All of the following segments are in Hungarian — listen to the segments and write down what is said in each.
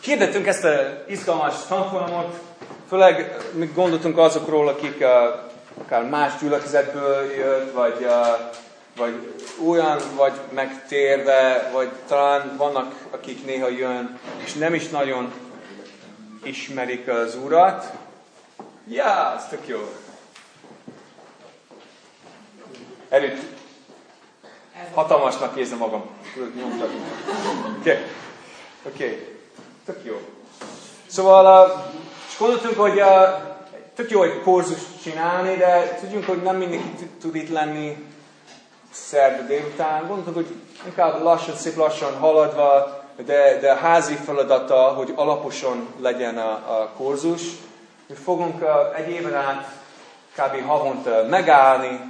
Hirdettünk ezt az izgalmas tanfolyamot, főleg mi gondoltunk azokról, akik uh, akár más gyülekezetből jött, vagy, uh, vagy olyan, vagy megtérve, vagy talán vannak, akik néha jön, és nem is nagyon ismerik az Urat. Ja, ez tök jó. Erőt hatalmasnak érzem magam. Oké. Okay. Oké. Okay. Tök jó. Szóval, uh, és gondoltunk, hogy uh, tök jó egy kurzust csinálni, de tudjunk, hogy nem mindenki tud itt lenni szerda délután. Gondoltuk, hogy inkább lassan, szép lassan haladva, de, de házi feladata, hogy alaposan legyen a, a kurzus. Mi fogunk uh, egy éven át kb. havonta megállni,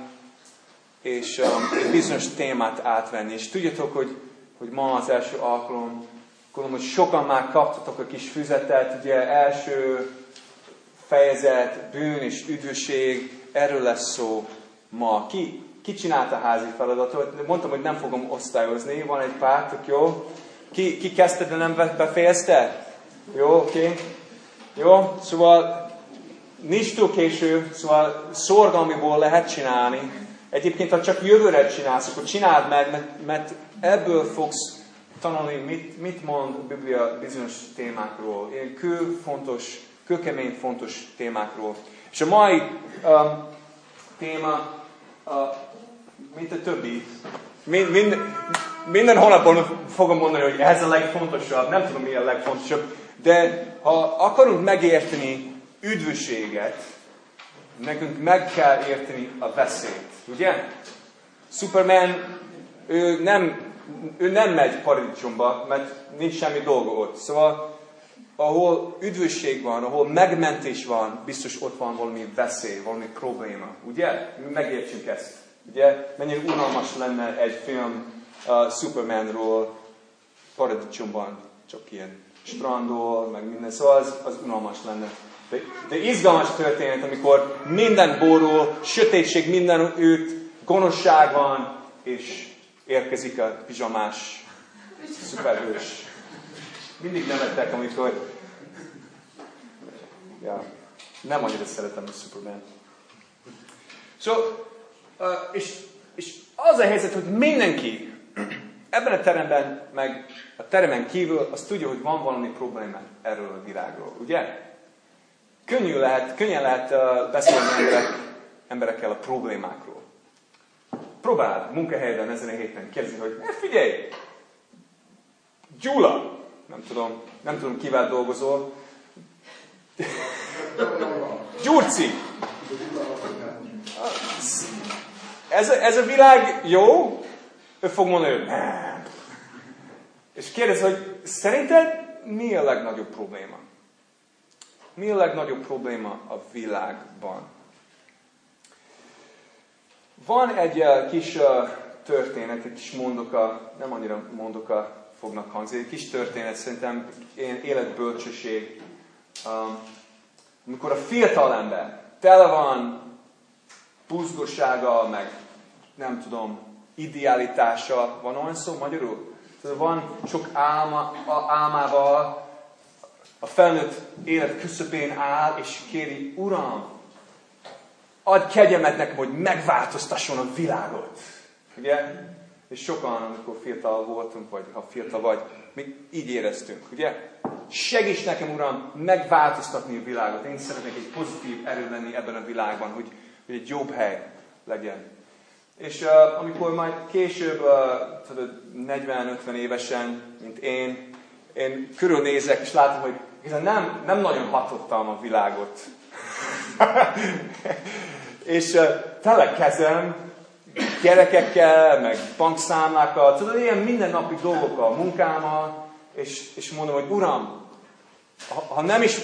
és um, egy bizonyos témát átvenni. És tudjátok, hogy, hogy ma az első alkalom, Gondolom, hogy sokan már kaptatok a kis füzetet, ugye első fejezet, bűn és üdvösség, erről lesz szó ma. Ki, ki csinálta a házi feladatot? Mondtam, hogy nem fogom osztályozni, van egy pár, tök jó. Ki, ki kezdte, de nem befejezte? Jó, oké. Okay. Jó, szóval nincs túl késő, szóval szorgalmiból lehet csinálni. Egyébként, ha csak jövőre csinálsz, akkor csináld meg, mert, mert ebből fogsz tanulni, mit, mit mond a Biblia bizonyos témákról, ilyen kő fontos, kőkemény fontos témákról. És a mai um, téma, uh, mint a többi, mind, mind, minden hónapban fogom mondani, hogy ez a legfontosabb, nem tudom mi a legfontosabb, de ha akarunk megérteni üdvösséget, nekünk meg kell érteni a veszélyt, ugye? Superman, ő nem ő nem megy paradicsomba, mert nincs semmi dolga ott. Szóval, ahol üdvösség van, ahol megmentés van, biztos ott van valami veszély, valami probléma. Ugye? Mi megértsünk ezt. Ugye? Mennyire unalmas lenne egy film uh, Supermanról paradicsomban, csak ilyen strandol, meg minden. Szóval az, az unalmas lenne. De, de izgalmas történet, amikor minden borul, sötétség minden őt, gonoszság van, és érkezik a pizsamás szuperhős. Mindig nevettek, amikor... Ja, nem annyira szeretem a Superman. So, uh, és, és az a helyzet, hogy mindenki ebben a teremben, meg a teremen kívül, az tudja, hogy van valami probléma erről a világról, ugye? Könnyű lehet, könnyen lehet uh, beszélni emberek, emberekkel a problémákról próbáld munkahelyben ezen a héten kérdezni, hogy ne figyelj, Gyula, nem tudom, nem tudom kivel dolgozol, Gyurci, ez a, ez a világ jó? Ő fog mondani, hogy nem. És kérdez, hogy szerinted mi a legnagyobb probléma? Mi a legnagyobb probléma a világban? Van egy uh, kis uh, történet, egy kis mondoka, nem annyira mondoka fognak hangzni, egy kis történet, szerintem életbölcsöség. Um, amikor a fiatal ember tele van buzgossága, meg nem tudom, idealitása, van olyan szó magyarul? Tehát van sok álma, álmával, a felnőtt élet küszöbén áll, és kéri, Uram, ad kegyemet nekem, hogy megváltoztasson a világot. Ugye? És sokan, amikor fiatal voltunk, vagy ha fiatal vagy, mi így éreztünk, ugye? Segíts nekem, Uram, megváltoztatni a világot. Én szeretnék egy pozitív erő lenni ebben a világban, hogy, hogy egy jobb hely legyen. És uh, amikor majd később, uh, tudod, 40-50 évesen, mint én, én körülnézek, és látom, hogy nem, nem nagyon hatottam a világot. és uh, tele kezem gyerekekkel, meg bankszámlákkal, tudod, ilyen mindennapi dolgokkal, munkámmal, és, és mondom, hogy Uram, ha, ha nem is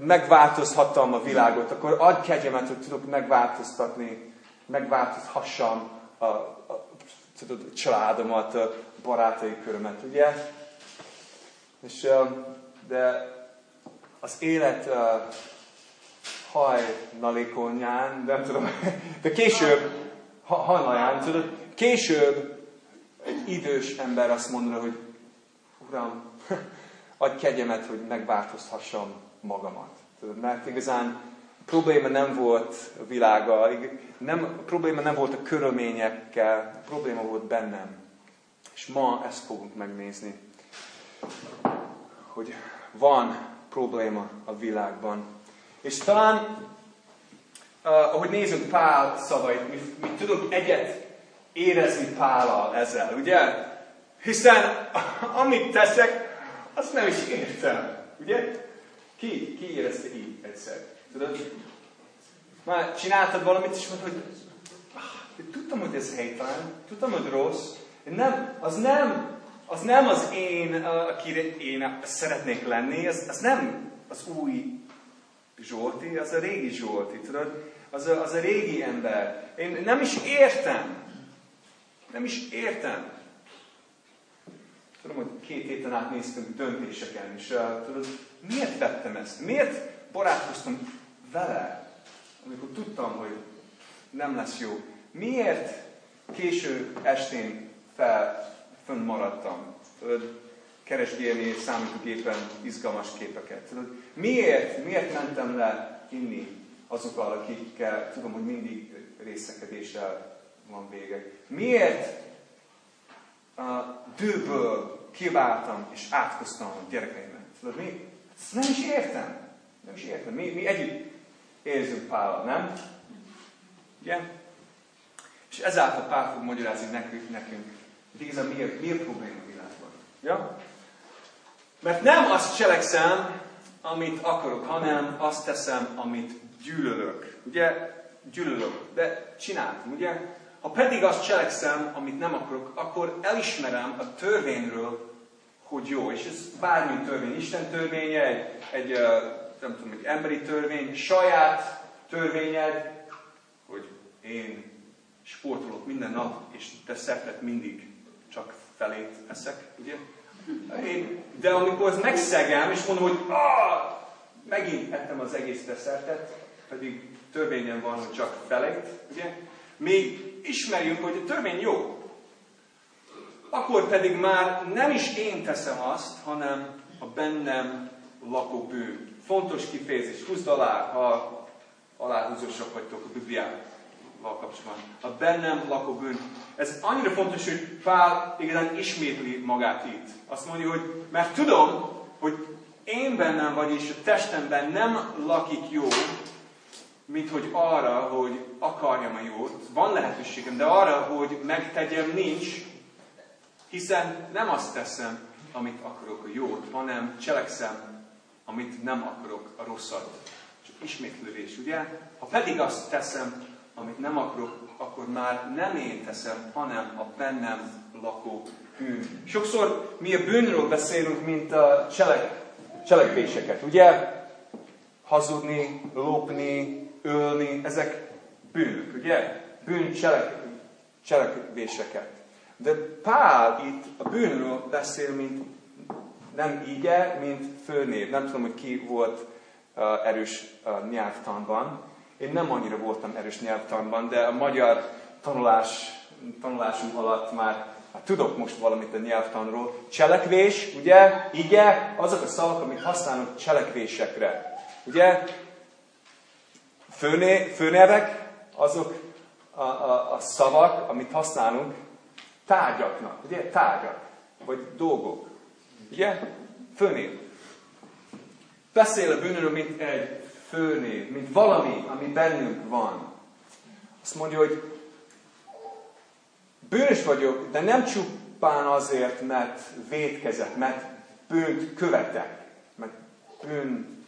megváltozhattam a világot, akkor adj kegyemet, hogy tudok megváltoztatni, megváltozhassam a, a, tudod, a családomat, a barátai körömet, ugye? És, de az élet hajnalékonyán, nem tudom, de később, ha, hajnaján, tudod, később egy idős ember azt mondja, hogy Uram, adj kegyemet, hogy megváltoztassam magamat. Tudod, mert igazán probléma nem volt a világa, nem, probléma nem volt a körülményekkel, probléma volt bennem. És ma ezt fogunk megnézni, hogy van probléma a világban. És talán, uh, ahogy nézünk Pál szavait, mi, mi tudunk egyet érezni Pállal ezzel, ugye? Hiszen amit teszek, azt nem is értem, ugye? Ki, ki érezte így egyszer? Tudod? Már csináltad valamit, és mondod, hogy ah, tudtam, hogy ez helytelen, tudtam, hogy rossz. Nem, az nem, az nem az én, akire én szeretnék lenni, az, az nem az új Zsolti, az a régi Zsolti, tudod? Az a, az a régi ember. Én nem is értem. Nem is értem. Tudom, hogy két héten át néztünk döntéseken, és uh, tudod, miért vettem ezt? Miért barátkoztam vele, amikor tudtam, hogy nem lesz jó? Miért késő estén fel, fönn maradtam? Tudod, keresgélni számítógépen izgalmas képeket. Tudod, miért, miért mentem le inni azokkal, akikkel tudom, hogy mindig részekedéssel van vége? Miért a dőből kiváltam és átkoztam a gyerekeimet? Tudod, mi? Ezt nem is értem. Nem is értem. Mi, mi együtt érzünk Pállal, nem? Ugye? És ezáltal Pál fog magyarázni nekünk, nekünk hogy igazán miért, miért probléma a világban. Ja? Mert nem azt cselekszem, amit akarok, hanem azt teszem, amit gyűlölök. Ugye? Gyűlölök, de csináltam, ugye? Ha pedig azt cselekszem, amit nem akarok, akkor elismerem a törvényről, hogy jó. És ez bármi törvény, Isten törvénye, egy, egy nem tudom, egy emberi törvény, saját törvényed, hogy én sportolok minden nap, és te szepet mindig csak felét eszek, ugye? Én, de amikor ezt megszegem, és mondom, hogy ah, megint ettem az egész desszertet, pedig törvényen van, hogy csak felét, ugye? Még ismerjük, hogy a törvény jó. Akkor pedig már nem is én teszem azt, hanem a bennem lakó bűn. Fontos kifejezés, húzd alá, ha aláhúzósak vagytok a Bibliával kapcsolatban. A bennem lakó bűn. Ez annyira fontos, hogy Pál igazán ismétli magát itt. Azt mondja, hogy mert tudom, hogy én bennem vagy, és a testemben nem lakik jó, mint hogy arra, hogy akarjam a jót. Van lehetőségem, de arra, hogy megtegyem, nincs, hiszen nem azt teszem, amit akarok a jót, hanem cselekszem, amit nem akarok a rosszat. Csak ismétlődés, ugye? Ha pedig azt teszem, amit nem akarok, akkor már nem én teszem, hanem a bennem lakó bűn. Sokszor mi a bűnről beszélünk, mint a cselek, cselekvéseket, ugye? Hazudni, lopni, ölni, ezek bűnök, ugye? Bűn cselek, cselekvéseket. De Pál itt a bűnről beszél, mint nem ige, mint főnév. Nem tudom, hogy ki volt uh, erős uh, nyelvtanban. Én nem annyira voltam erős nyelvtanban, de a magyar tanulás, tanulásom alatt már hát tudok most valamit a nyelvtanról. Cselekvés, ugye, ige, azok a szavak, amit használunk cselekvésekre. Ugye, főné, főnevek, azok a, a, a szavak, amit használunk tárgyaknak, ugye, tárgyak, vagy dolgok. Ugye? Főnév. Beszél a bűnről, mint egy főnév, mint valami, ami bennünk van. Azt mondja, hogy bűnös vagyok, de nem csupán azért, mert védkezek, mert bűnt követek, mert bűn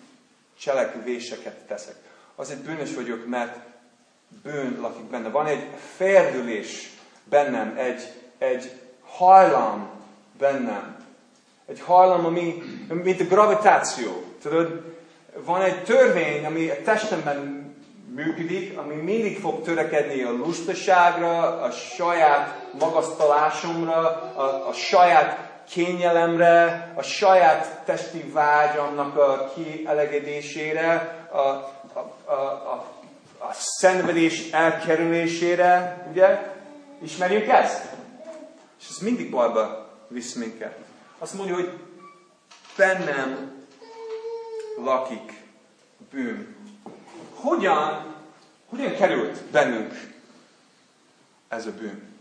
cselekvéseket teszek. Azért bűnös vagyok, mert bűn lakik benne. Van egy ferdülés bennem, egy, egy hajlam bennem, egy hajlam, ami, mint a gravitáció. Tudod, van egy törvény, ami a testemben működik, ami mindig fog törekedni a lustaságra, a saját magasztalásomra, a, a saját kényelemre, a saját testi vágyamnak a kielegedésére, a, a, a, a, a szenvedés elkerülésére, ugye? Ismerjük ezt? És ez mindig bajba visz minket. Azt mondja, hogy bennem lakik bűn. Hogyan, hogyan került bennünk ez a bűn?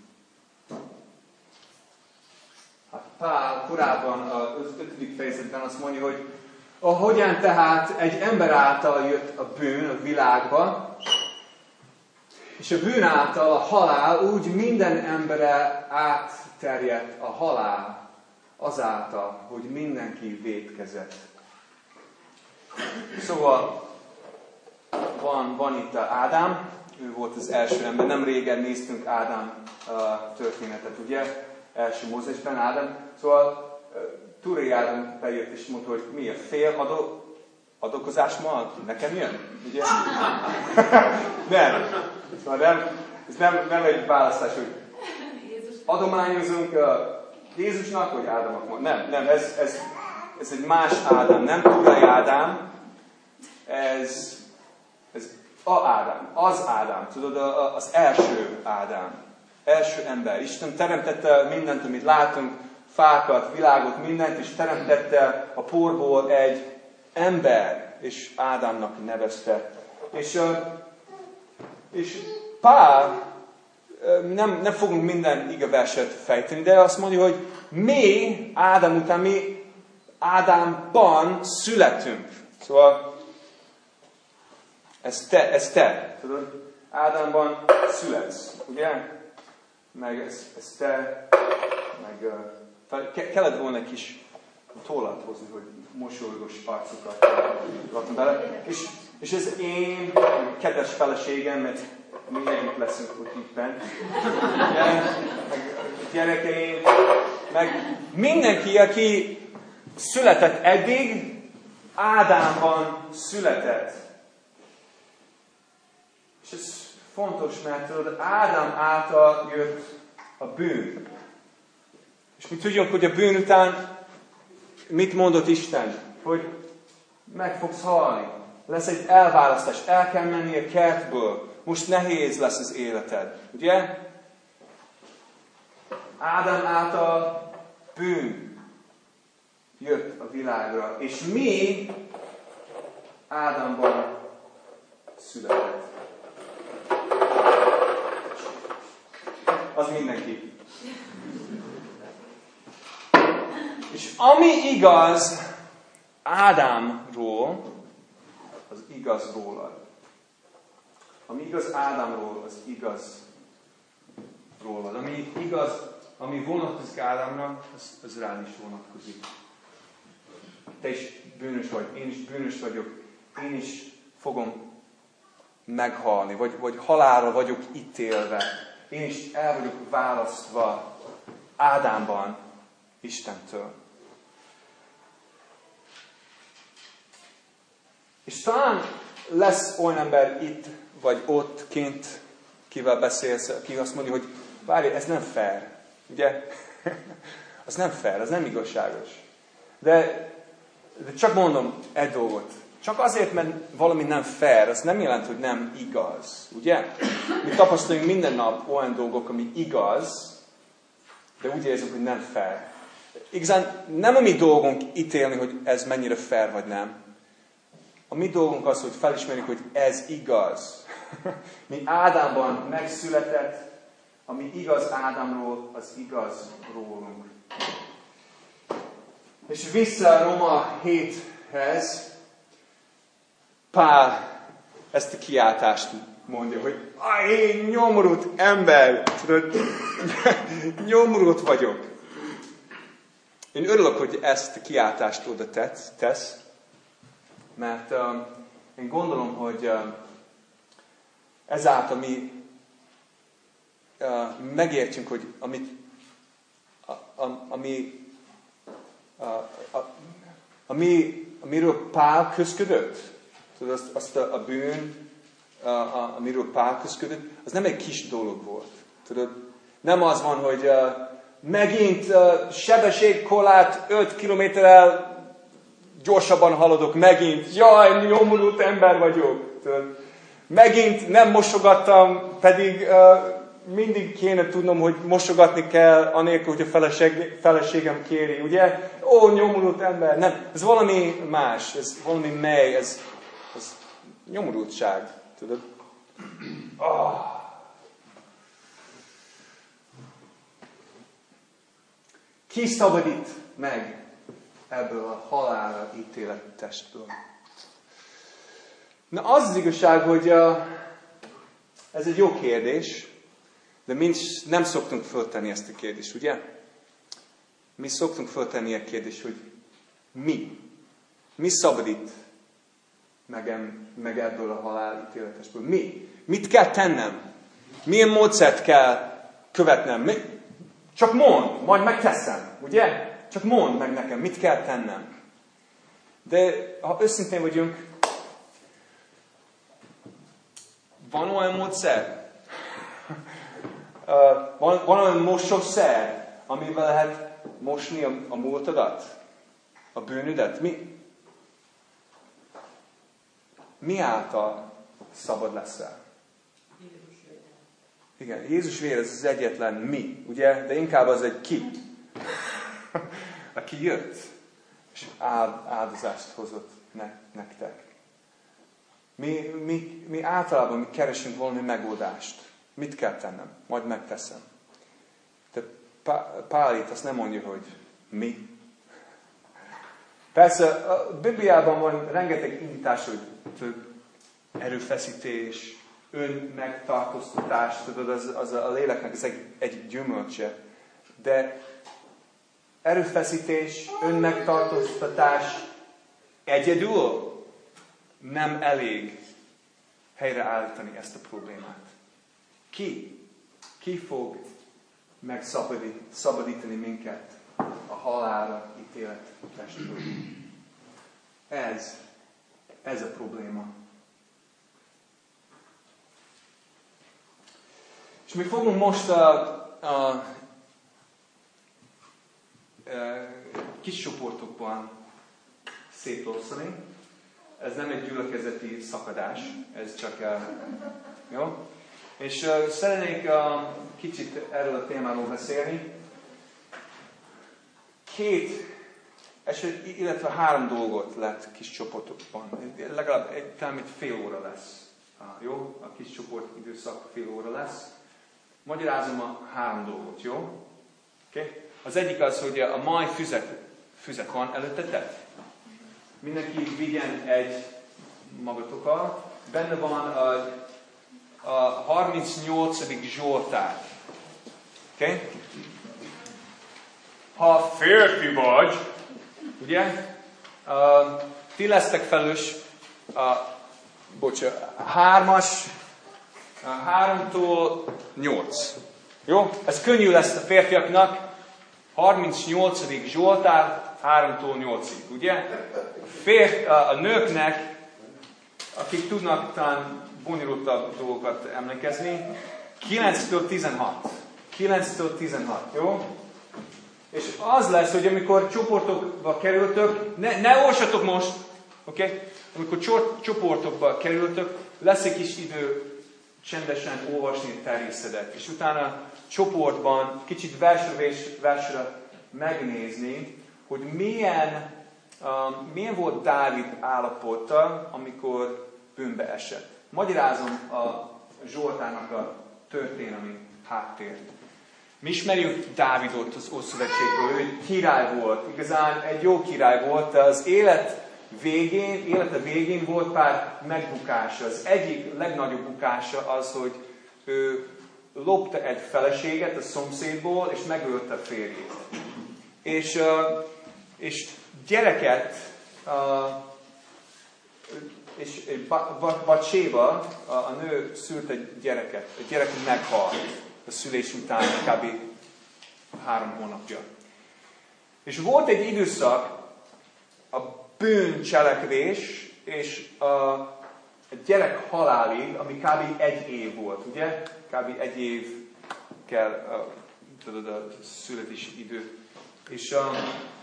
Hát Pál korábban az ötödik fejezetben azt mondja, hogy hogyan tehát egy ember által jött a bűn a világba, és a bűn által a halál úgy minden embere átterjedt a halál azáltal, hogy mindenki védkezett. Szóval van, van itt Ádám, ő volt az első ember. Nem régen néztünk Ádám történetet, ugye? Első Mózesben Ádám. Szóval Túré Ádám bejött és mondta, hogy mi a fél adó, adokozás ma nekem jön? Ugye? nem. Szóval nem, ez nem, nem egy választás, hogy adományozunk Jézusnak, vagy Ádámnak. Nem, nem, ez, ez, ez egy más Ádám, nem Túrai Ádám, ez, ez a Ádám, az Ádám, tudod, az első Ádám, első ember. Isten teremtette mindent, amit látunk, fákat, világot, mindent, és teremtette a porból egy ember, és Ádámnak nevezte. És, és Pál, nem, nem fogunk minden igeverset fejteni, de azt mondja, hogy mi Ádám után, mi Ádámban születünk. Szóval ez te, ez te. Tudod, Ádámban születsz, ugye? Meg ez, ez te, meg uh, ke, kellett volna egy kis tollat hozni, hogy mosolygos arcokat raktam bele. És, és ez én, kedves feleségem, mert együtt leszünk ott itt bent. Meg gyerekeim, meg mindenki, aki született eddig, Ádámban született. És ez fontos, mert tudod, Ádám által jött a bűn. És mi tudjuk, hogy a bűn után mit mondott Isten? Hogy meg fogsz halni. Lesz egy elválasztás. El kell menni a kertből. Most nehéz lesz az életed. Ugye? Ádám által bűn jött a világra. És mi Ádámban született. az mindenki. És ami igaz Ádámról, az igaz rólad. Ami igaz Ádámról, az igaz rólad. Ami igaz, ami vonatkozik Ádámra, az, az rád is vonatkozik. Te is bűnös vagy, én is bűnös vagyok, én is fogom meghalni, vagy, vagy halálra vagyok ítélve én is el vagyok választva Ádámban Istentől. És talán lesz olyan ember itt, vagy ott, kint, kivel beszélsz, aki azt mondja, hogy várj, ez nem fair. Ugye? az nem fair, az nem igazságos. De, de csak mondom egy dolgot. Csak azért, mert valami nem fair, az nem jelent, hogy nem igaz. Ugye? Mi tapasztalunk minden nap olyan dolgok, ami igaz, de úgy érzünk, hogy nem fair. Igazán nem a mi dolgunk ítélni, hogy ez mennyire fair vagy nem. A mi dolgunk az, hogy felismerjük, hogy ez igaz. Mi Ádámban megszületett, ami igaz Ádámról, az igaz rólunk. És vissza Roma 7-hez, Pál ezt a kiáltást mondja, hogy én nyomorult ember, tudod, nyomorult vagyok. Én örülök, hogy ezt a kiáltást oda tesz, tesz mert uh, én gondolom, hogy uh, ezáltal mi uh, megértjünk, hogy amit, a, a, ami, a, a, ami, amiről Pál közködött, Tudod, azt, azt a, a bűn, a, a, amiről Pál küzdött, az nem egy kis dolog volt. Tudod, nem az van, hogy uh, megint uh, sebességkorlát 5 kilométerrel gyorsabban haladok, megint, jaj, nyomorult ember vagyok. Tudod, megint nem mosogattam, pedig uh, mindig kéne tudnom, hogy mosogatni kell, anélkül, hogy a feleség, feleségem kéri, ugye? Ó, nyomorult ember. Nem, ez valami más, ez valami mely, ez, ez nyomorultság, tudod? Oh. Ki szabadít meg ebből a halálra ítélet testből? Na az az igazság, hogy uh, ez egy jó kérdés, de mi nem szoktunk föltenni ezt a kérdést, ugye? Mi szoktunk föltenni a kérdést, hogy mi? Mi szabadít meg, meg ebből a halálítéletesből? Mi? Mit kell tennem? Milyen módszert kell követnem? Mi? Csak mond, majd megteszem, ugye? Csak mond meg nekem, mit kell tennem. De ha őszintén vagyunk, van olyan módszer? Van, van olyan mosószer, amivel lehet mosni a, a múltadat? A bűnödet? Mi? Mi által szabad leszel? Igen, Jézus vér, ez az egyetlen mi, ugye? De inkább az egy ki. Aki jött, és áldozást hozott ne, nektek. Mi, mi, mi általában mi keresünk valami megoldást. Mit kell tennem? Majd megteszem. De Pál itt azt nem mondja, hogy mi. Persze a Bibliában van rengeteg indítás, hogy több erőfeszítés, önmegtartóztatás, tudod, az, az a léleknek az egy, egy gyümölcse. De erőfeszítés, önmegtartóztatás egyedül nem elég helyreállítani ezt a problémát. Ki? Ki fog megszabadítani minket a halálra ítélet testből? Ez, ez a probléma. És mi fogunk most a, a, a kis csoportokban szétosztani. Ez nem egy gyülekezeti szakadás, ez csak a, jó? És uh, szeretnék uh, kicsit erről a témáról beszélni. Két, eset, illetve három dolgot lett kis csoportokban. Legalább egy, talán egy fél óra lesz. Uh, jó? A kis csoport időszak fél óra lesz. Magyarázom a három dolgot, jó? Okay? Az egyik az, hogy a mai füzet, füzet van előttetek. Mindenki vigyen egy magatokkal. Benne van a a 38. Zsoltár. Okay? Ha férfi vagy, ugye, uh, ti lesztek felős a, uh, bocsánat, hármas, a háromtól nyolc. Jó? Ez könnyű lesz a férfiaknak. 38. Zsoltár, 3-tól 8-ig, ugye? A, fér, a, a nőknek, akik tudnak talán bonyolultabb dolgokat emlékezni. 9-től 16. 9-től 16, jó? És az lesz, hogy amikor csoportokba kerültök, ne, ne olvassatok most, oké? Okay? Amikor csoportokba kerültök, lesz egy kis idő csendesen olvasni a terjészedet, és utána csoportban kicsit versre versre megnézni, hogy milyen, uh, milyen volt Dávid állapota, amikor bűnbe esett. Magyarázom a Zsoltának a történelmi háttért. Mi ismerjük Dávidot az Ószövetségből, ő király volt, igazán egy jó király volt, de az élet végén, élete végén volt pár megbukása. Az egyik legnagyobb bukása az, hogy ő lopta egy feleséget a szomszédból, és megölte férjét. És, és gyereket és Bacséva, a, a nő szült egy gyereket, a gyerek meghalt a szülés után kb. három hónapja. És volt egy időszak, a bűncselekvés és a, a gyerek halálig, ami kb. egy év volt, ugye? Kb. egy év kell, a, tudod, a születési idő. És, a,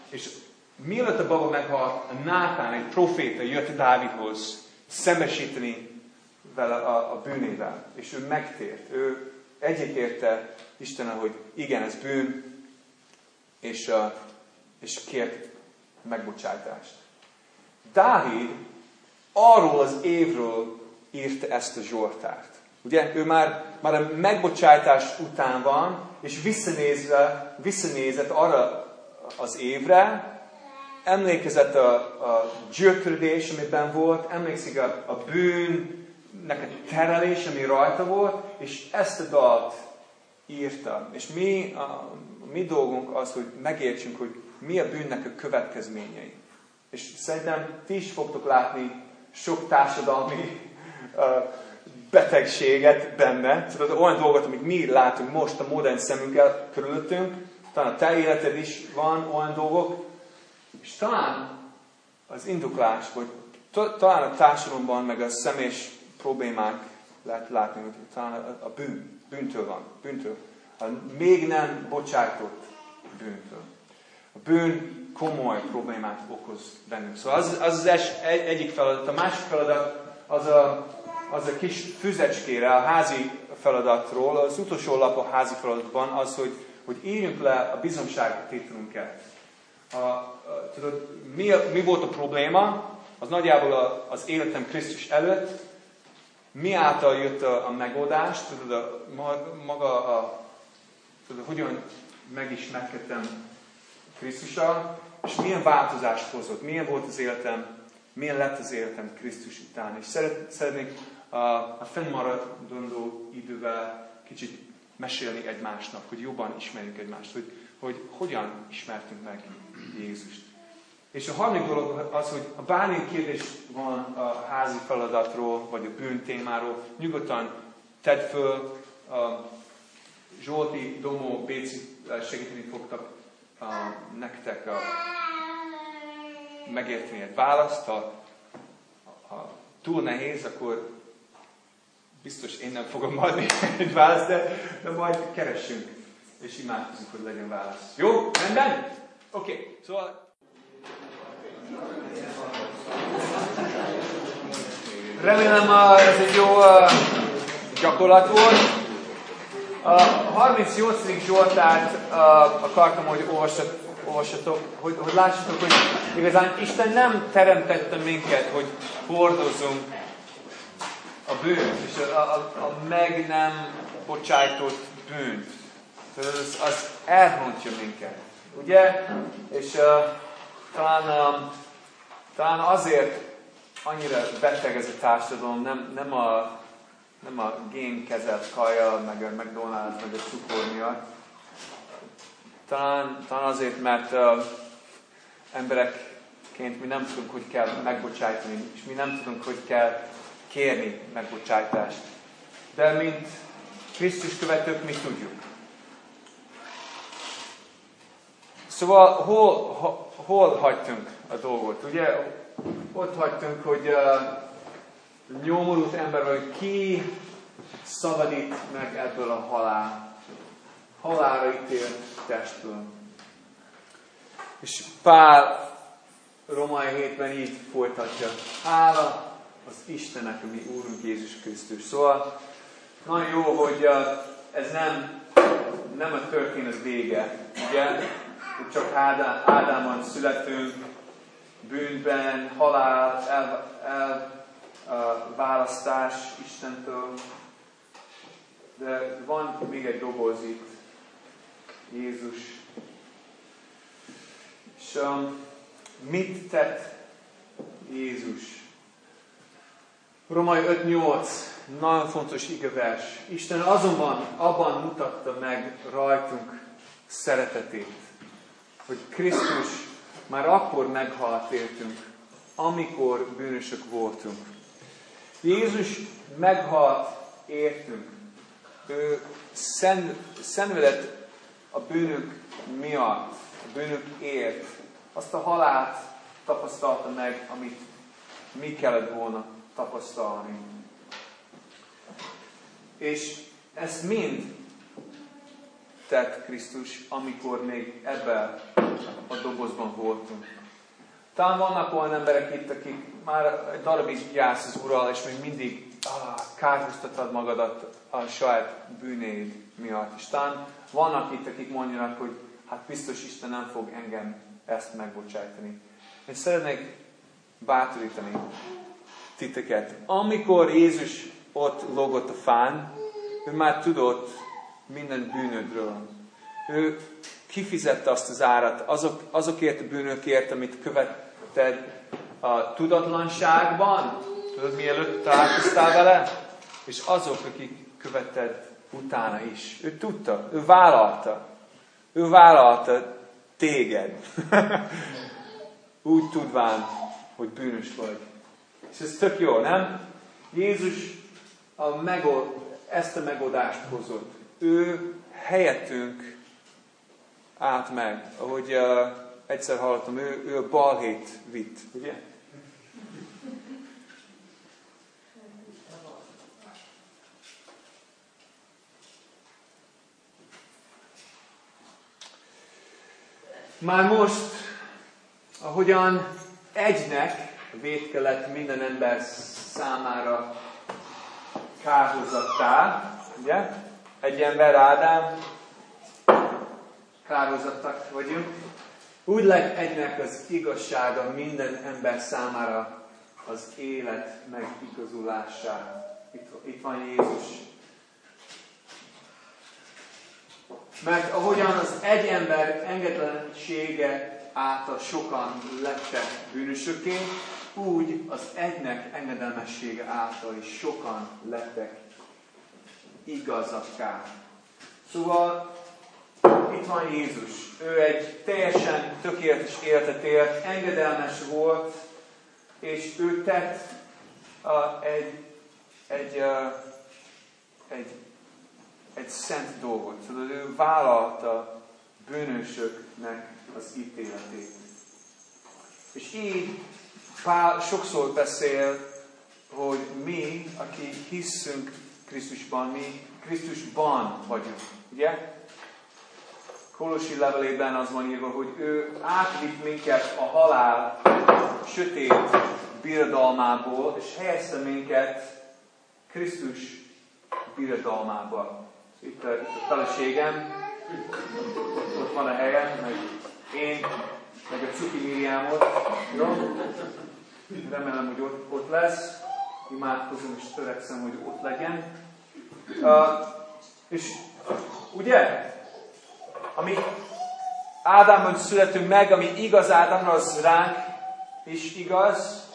és mielőtt a baba meghalt, a Nátán, egy proféta jött Dávidhoz szembesíteni vele a, a bűnével, és ő megtért, ő, egyetérte Isten, hogy igen, ez bűn, és, és kért megbocsátást. Dávid arról az évről írta ezt a Zsoltárt. Ugye, ő már, már a megbocsátás után van, és visszanézve, visszanézett arra az évre, emlékezett a, a gyötrődés, amiben volt, emlékszik a, a bűnnek a terelés, ami rajta volt, és ezt a dalt írta. És mi, a, a mi dolgunk az, hogy megértsünk, hogy mi a bűnnek a következményei. És szerintem ti is fogtok látni sok társadalmi uh, betegséget benne, tudod, olyan dolgot, amit mi látunk most a modern szemünkkel körülöttünk, talán a te életed is van olyan dolgok, és talán az indoklás, vagy talán a társadalomban, meg a személyes problémák lehet látni, hogy talán a, bűn, bűntől van, bűntől. A még nem bocsájtott bűntől. A bűn komoly problémát okoz bennünk. Szóval az az, az es, egy, egyik feladat. A másik feladat az a, az a kis füzecskére, a házi feladatról, az utolsó lap a házi feladatban az, hogy, hogy írjunk le a bizonságtételünket. A, a, tudod, mi, mi volt a probléma? Az nagyjából a, az életem Krisztus előtt. Mi által jött a, a megoldás? Tudod, a, maga a, tudod, hogyan megismerkedtem Krisztussal, és milyen változást hozott, milyen volt az életem, milyen lett az életem Krisztus után. És szeret, szeretnék a, a fennmaradandó idővel kicsit mesélni egymásnak, hogy jobban ismerjük egymást, hogy, hogy hogyan ismertünk meg Jézust. És a harmadik dolog az, hogy ha bármilyen kérdés van a házi feladatról, vagy a bűn témáról, nyugodtan tedd föl, a Zsolti, Domó, Béci segíteni fogtak a, nektek a, megérteni egy választ. Ha, ha túl nehéz, akkor biztos én nem fogom adni egy választ, de, de majd keressünk, és imádkozunk, hogy legyen válasz. Jó? Rendben? Okay. szóval... Remélem ez egy jó gyakorlat volt. A 38. Zsoltát uh, akartam, hogy olvassatok, hogy, hogy lássatok, hogy igazán Isten nem teremtette minket, hogy hordozzunk a bűnt, és a, a, a meg nem bocsájtott bűnt. Az, az elrontja minket. Ugye? És uh, talán, um, talán azért annyira beteg ez a társadalom, nem, nem a nem a génkezelt kaja, meg a McDonald's, meg a cukor miatt. Talán, talán azért, mert uh, emberekként mi nem tudunk, hogy kell megbocsájtani, és mi nem tudunk, hogy kell kérni megbocsájtást. De mint Krisztus követők mi tudjuk. Szóval hol, hol, hol hagytunk a dolgot? Ugye ott hagytunk, hogy uh, nyomorult ember vagy, ki szabadít meg ebből a halál, halálra ítélt testből. És Pál Romai hétben így folytatja. Hála az Istennek, a mi Úrunk Jézus Krisztus. Szóval nagyon jó, hogy ez nem, nem a történet vége, ugye? Hogy csak Ádám, Ádámon születünk, bűnben, halál, el, el választás Istentől, de van még egy doboz itt, Jézus. És um, mit tett Jézus? Romai 5.8, nagyon fontos igevers. Isten azonban abban mutatta meg rajtunk szeretetét, hogy Krisztus már akkor meghalt értünk, amikor bűnösök voltunk. Jézus meghalt értünk. Ő szen, szenvedett a bűnök miatt, a bűnök ért. Azt a halált tapasztalta meg, amit mi kellett volna tapasztalni. És ezt mind tett Krisztus, amikor még ebben a dobozban voltunk. Talán vannak olyan emberek itt, akik már egy darabig jársz az Ural, és még mindig, ah, kárhoztatod magadat a saját bűnéid miatt. És talán vannak itt, akik mondjanak, hogy hát biztos Isten nem fog engem ezt megbocsájtani. Én szeretnék bátorítani titeket. Amikor Jézus ott logott a fán, ő már tudott minden bűnödről. Ő kifizette azt az árat azok, azokért a bűnökért, amit követted a tudatlanságban, tudod, mielőtt találkoztál vele, és azok, akik követted utána is. Ő tudta, ő vállalta. Ő vállalta téged. Úgy tudván, hogy bűnös vagy. És ez tök jó, nem? Jézus a megold, ezt a megoldást hozott. Ő helyettünk állt meg, ahogy uh, egyszer hallottam, ő, ő a balhét vitt, ugye? Már most, ahogyan egynek védkelet minden ember számára kárhozattá, ugye? Egy ember, Ádám, kárhozattak vagyunk. Úgy lett egynek az igazsága minden ember számára az élet megigazulása. Itt, itt van Jézus. Mert ahogyan az egy ember engedlensége által sokan lettek bűnösöké, úgy az egynek engedelmessége által is sokan lettek igazakká. Szóval itt van Jézus. Ő egy teljesen tökéletes életet élt, engedelmes volt, és ő tett uh, egy, egy, uh, egy, egy szent dolgot. Tudod, ő vállalta bűnösöknek az ítéletét. És így Pál sokszor beszél, hogy mi, akik hiszünk Krisztusban, mi Krisztusban vagyunk. Ugye? Kolosi levelében az van írva, hogy ő átvitt minket a halál sötét birodalmából, és helyezte minket Krisztus birodalmába. Itt a, itt a feleségem, ott van a helyem, meg én, meg a Cuki Miriámot. Jó? Remélem, hogy ott, ott lesz. Imádkozom és törekszem, hogy ott legyen. Uh, és ugye, ami Ádámon születünk meg, ami igaz Ádámra, az ránk is igaz,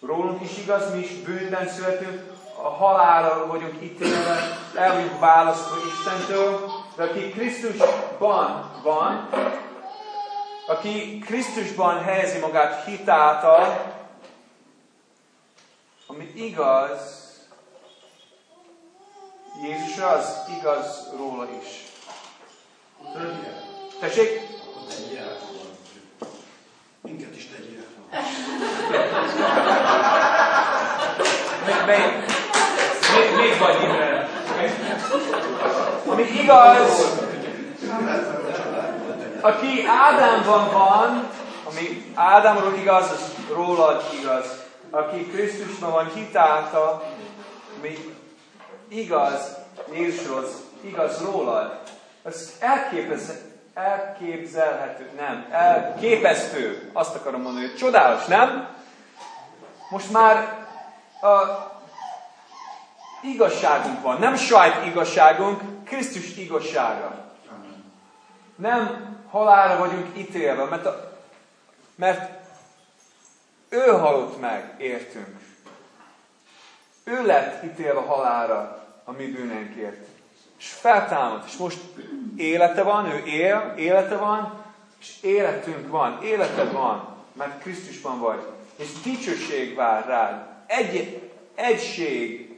rólunk is igaz, mi is bűnben születünk, a halálra vagyunk ítélve, el vagyunk választva Istentől, de aki Krisztusban van, aki Krisztusban helyezi magát hitáltal, ami igaz, Jézusra, az igaz róla is. Tessék? Minket is tegyél. Még, még, még, még vagy Imre. Ami igaz, aki Ádámban van, ami Ádámról igaz, az rólad igaz. Aki Krisztusban van hitálta, ami igaz az igaz rólad. Ez elképez, elképzelhető, nem, elképesztő, azt akarom mondani, hogy csodálatos, nem? Most már a igazságunk van, nem saját igazságunk, Krisztus igazsága. Nem halálra vagyunk ítélve, mert, a, mert ő halott meg, értünk. Ő lett ítélve halára a mi bűneinkért és feltámadt, és most élete van, ő él, élete van, és életünk van, életed van, mert Krisztusban vagy. És dicsőség vár rád. Egy, egység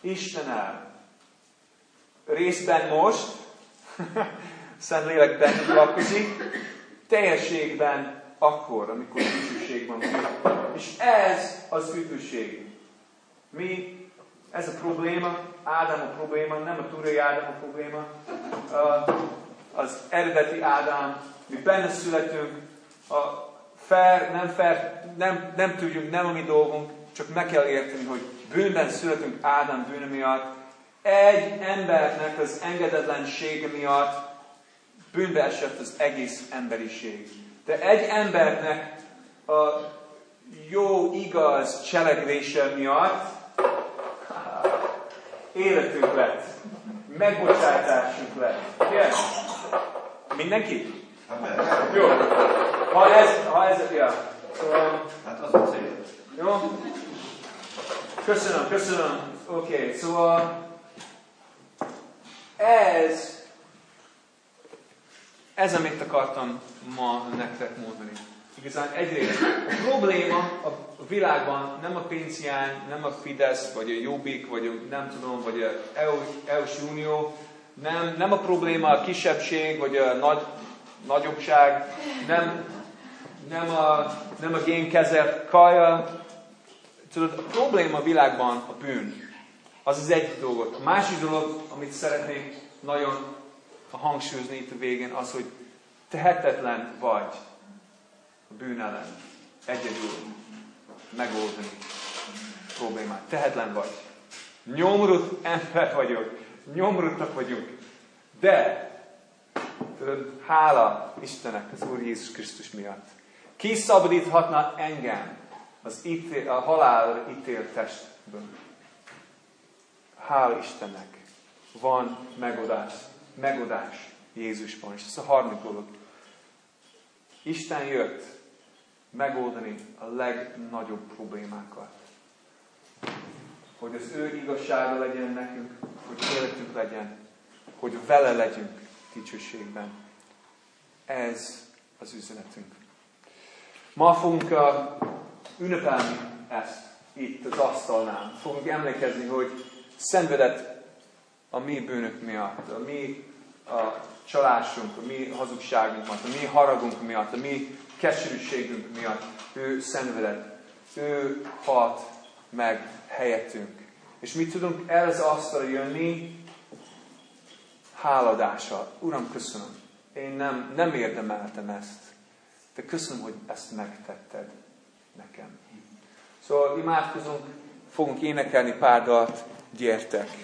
Istennel. Részben most, Szentlélek bennük lakozik, teljességben akkor, amikor dicsőségben van. És ez az üdvösség. Mi, ez a probléma, Ádám a probléma, nem a turai Ádám a probléma, az eredeti Ádám, mi benne születünk, a fair, nem fair, nem, nem tudjuk, nem a mi dolgunk, csak meg kell érteni, hogy bűnben születünk Ádám bűne miatt, egy embernek az engedetlensége miatt bűnbe esett az egész emberiség. De egy embernek a jó, igaz cselekvése miatt életünk lett, megbocsátásunk lett. Ugye? Mindenki? Jó. Ha ez, ha ez, ja. Szóval, Hát az a cél. jó? Köszönöm, köszönöm. Oké, okay, szóval ez, ez, amit akartam ma nektek mondani. Igazán egyrészt a probléma a világban nem a pénzhiány, nem a Fidesz, vagy a Jobbik, vagy a, nem tudom, vagy a EU, EU-s Unió, nem, nem a probléma a kisebbség, vagy a nagy, nagyobbság, nem, nem a, nem a génkezett kaja. Tudod, a probléma a világban a bűn. Az az egy dolog. A másik dolog, amit szeretnék nagyon hangsúlyozni itt a végén, az, hogy tehetetlen vagy a bűn ellen egyedül megoldani problémát. Tehetlen vagy. Nyomrut ember vagyok. Nyomruttak vagyunk. De, tudod, hála Istennek az Úr Jézus Krisztus miatt. Ki szabadíthatna engem az ítél, a halál ítélt testből? Hála Istennek. Van megoldás. Megoldás Jézusban. És ez a harmadik dolog. Isten jött megoldani a legnagyobb problémákat. Hogy az ő igazsága legyen nekünk, hogy életünk legyen, hogy vele legyünk dicsőségben. Ez az üzenetünk. Ma fogunk uh, ünnepelni ezt itt az asztalnál. Fogunk emlékezni, hogy szenvedett a mi bűnök miatt, a mi a csalásunk, a mi hazugságunk miatt, a mi haragunk miatt, a mi keserűségünk miatt. Ő szenvedett. Ő halt meg helyettünk. És mi tudunk el az asztalra jönni háladással. Uram, köszönöm. Én nem, nem érdemeltem ezt. De köszönöm, hogy ezt megtetted nekem. Szóval imádkozunk, fogunk énekelni pár dalt, gyertek!